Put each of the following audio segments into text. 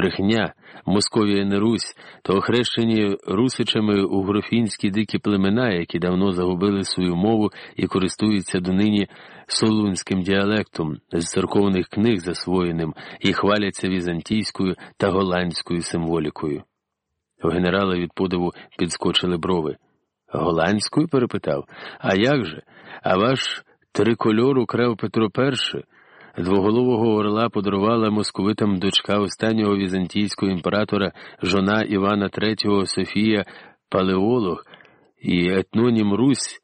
брехня, Московія не Русь, то охрещені русичами угрофінські дикі племена, які давно загубили свою мову і користуються донині солунським діалектом з церковних книг засвоєним і хваляться візантійською та голландською символікою. У генерала від подиву підскочили брови. Голландською? перепитав. А як же? А ваш трикольор украв Петро І? Двоголового орла подарувала московитам дочка останнього візантійського імператора жона Івана III Софія Палеолог і етнонім Русь,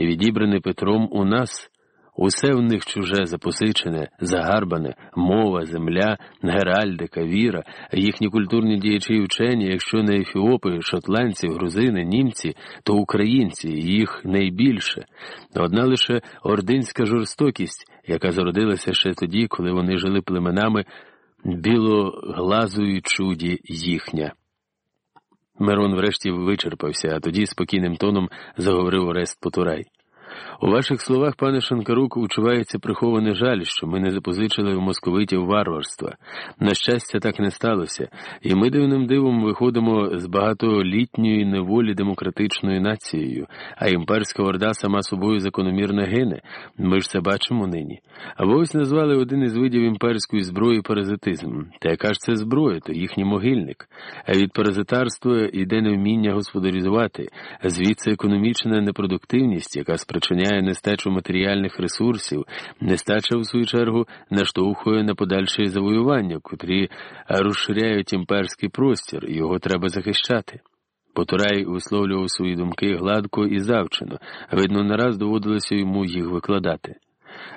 відібраний Петром у нас. Усе в них чуже запозичене, загарбане, мова, земля, геральдика, віра, їхні культурні діячі і вчені, якщо не ефіопи, шотландці, грузини, німці, то українці, їх найбільше. Одна лише ординська жорстокість, яка зародилася ще тоді, коли вони жили племенами білоглазої чуді їхня. Мирон врешті вичерпався, а тоді спокійним тоном заговорив Орест Потурай. У ваших словах, пане Шанкарук, учувається прихований жаль, що ми не запозичили в московитів варварства. На щастя, так не сталося, і ми дивним дивом виходимо з багатолітньої неволі демократичною нацією, а імперська орда сама собою закономірно гине. Ми ж це бачимо нині. А ви ось назвали один із видів імперської зброї паразитизм. Та яка ж це зброя, то їхній могильник. А від паразитарства йде невміння господарізувати, звідси економічна непродуктивність, яка спричиняє нестачу матеріальних ресурсів, нестача, в свою чергу, наштовхує на подальше завоювання, котрі розширяють імперський простір, його треба захищати. Потурай висловлював свої думки гладко і завчено, видно, нараз доводилося йому їх викладати.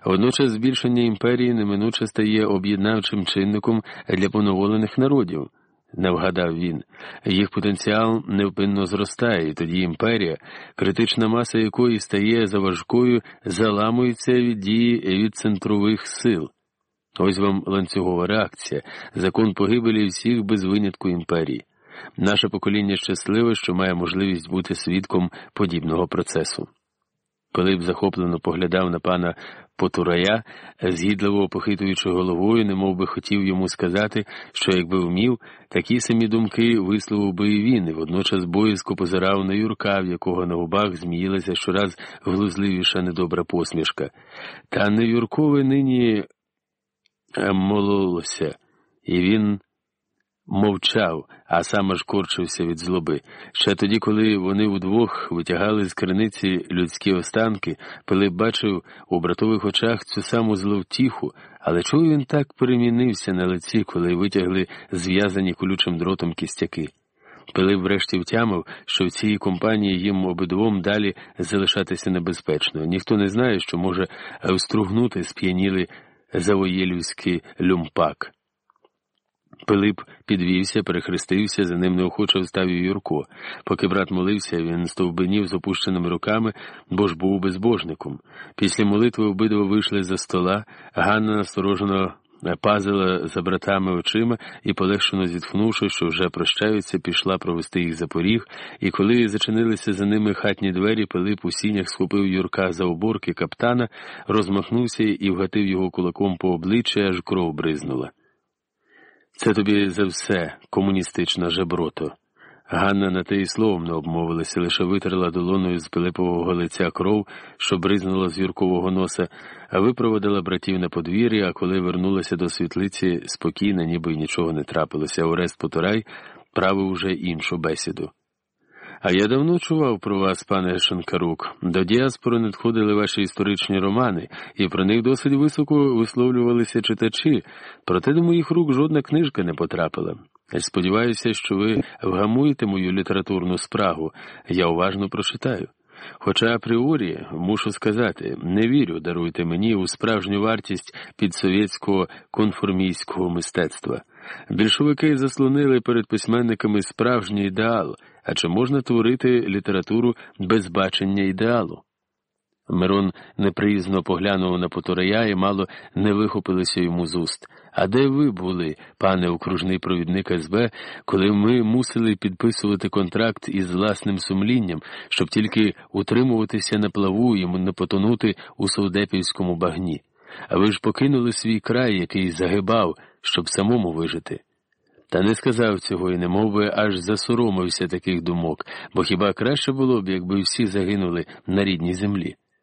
Водночас збільшення імперії неминуче стає об'єднавчим чинником для поневолених народів не вгадав він. Їх потенціал невпинно зростає, і тоді імперія, критична маса якої стає заважкою, заламується від дії від центрових сил. Ось вам ланцюгова реакція, закон погибелі всіх без винятку імперії. Наше покоління щасливе, що має можливість бути свідком подібного процесу. Пилип захоплено поглядав на пана Потурая, згідливо похитуючи головою, немов би хотів йому сказати, що якби вмів, такі самі думки висловив би і він, і водночас боязко позирав на Юрка, в якого на губах зміїлася щораз глузливіша недобра посмішка. Та не Юркове нині мололося, і він мовчав, а сам аж корчився від злоби. Ще тоді, коли вони удвох витягали з криниці людські останки, Пилип бачив у братових очах цю саму зловтіху, але чого він так перемінився на лиці, коли витягли зв'язані колючим дротом кістяки? Пилип врешті втямив, що в цій компанії їм обидвом далі залишатися небезпечно. Ніхто не знає, що може встругнути сп'яніли завоєлівський люмпак. Пилип підвівся, перехрестився, за ним неохоче встав і Юрко. Поки брат молився, він стовбенів з опущеними руками, бо ж був безбожником. Після молитви обидва вийшли за стола, Ганна насторожено пазила за братами очима і, полегшено зітхнувши, що вже прощаються, пішла провести їх за поріг, і коли зачинилися за ними хатні двері, Пилип у сінях схопив Юрка за оборки каптана, розмахнувся і вгатив його кулаком по обличчі, аж кров бризнула. Це тобі за все, комуністична жеброто. Ганна на те й словом не обмовилася, лише витерла долоною з Пилипового лиця кров, що бризнула з Юркового носа, а випроводила братів на подвір'я, а коли вернулася до світлиці, спокійна, ніби й нічого не трапилося. Орест Потурай правив уже іншу бесіду. А я давно чував про вас, пане Шанкарук. До діаспори надходили ваші історичні романи, і про них досить високо висловлювалися читачі, проте до моїх рук жодна книжка не потрапила. Сподіваюся, що ви вгамуєте мою літературну спрагу, я уважно прочитаю. Хоча апріорі мушу сказати, не вірю, даруйте мені у справжню вартість підсовєтського конформійського мистецтва. Більшовики заслонили перед письменниками справжній ідеал. А чи можна творити літературу без бачення ідеалу? Мирон неприязно поглянув на Потурая і мало не вихопилося йому з уст. А де ви були, пане окружний провідник СБ, коли ми мусили підписувати контракт із власним сумлінням, щоб тільки утримуватися на плаву і не потонути у совдепівському багні? А ви ж покинули свій край, який загибав, щоб самому вижити. Та не сказав цього і немов би аж засоромився таких думок, бо хіба краще було б, якби всі загинули на рідній землі.